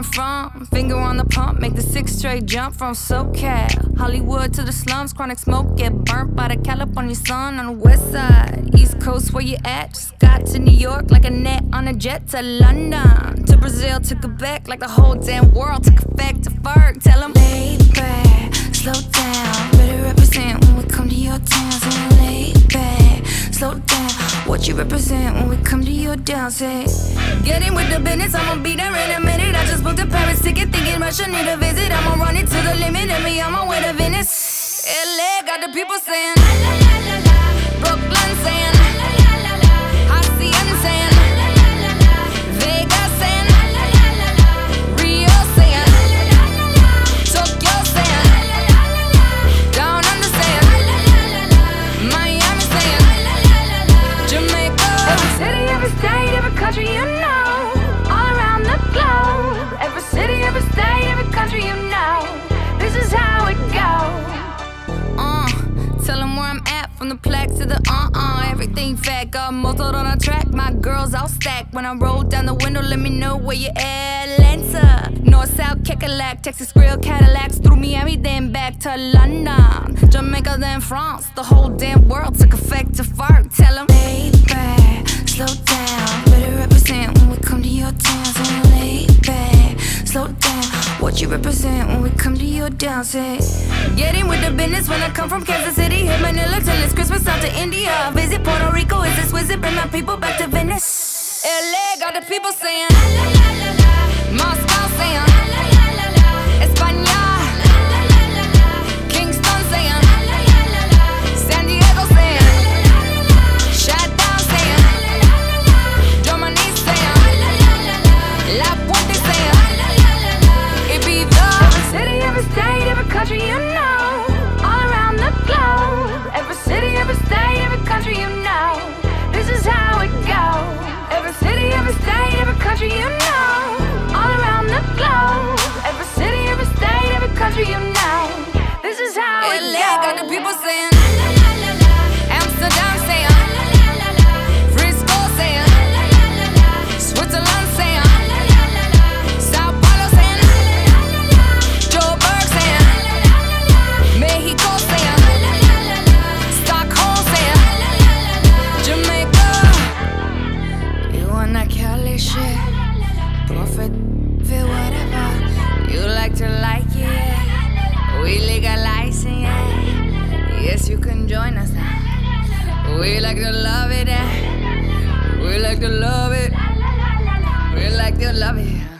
I'm from. Finger on the pump, make the six straight jump from SoCal. Hollywood to the slums, chronic smoke, get burnt by the California sun on the west side. East Coast, where you at? Just got to New York like a net on a jet to London. To Brazil, to Quebec, like the whole damn world took effect to Ferg. Tell them, lay represent when we come to your say. Get in with the business, I'ma be there in a minute. I just booked a Paris ticket, thinking Russia need a visit. I'ma run it to the limit, and me my way to Venice. LA got the people saying, country you know, all around the globe. Every city, every state, every country you know, this is how it goes. Uh, tell them where I'm at from the plaque to the uh uh. Everything fat, got muzzled on a track. My girls all stacked. When I roll down the window, let me know where you at. Atlanta, North, South, Kekalak, Texas Grill, Cadillacs. Through Miami, then back to London. Jamaica, then France. The whole damn world took effect to fart. Tell them, lay represent when we come to your down, say. Get in with the business when I come from Kansas City. Hit Manila till it's Christmas out to India. Visit Puerto Rico, is visit? Bring my people back to Venice. LA got the people saying. Moscow every state, every country you know, all around the globe. Every city, every state, every country you know, this is how it goes. Every city, every state, every country you know, all around the globe. Every city, every state, every country you know, this is how it goes. got the people saying, Amsterdam saying, Frisco feel whatever. You like to like it. We legalizing it. Yes, you can join us now. We like to love it. eh? We like to love it. We like to love it.